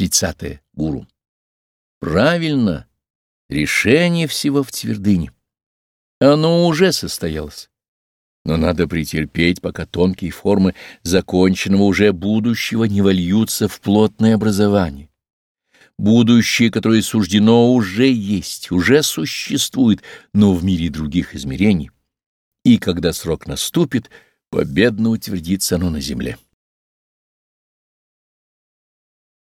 30. Гуру. Правильно. Решение всего в твердыне. Оно уже состоялось. Но надо претерпеть, пока тонкие формы законченного уже будущего не вольются в плотное образование. Будущее, которое суждено, уже есть, уже существует, но в мире других измерений. И когда срок наступит, победно утвердится оно на земле.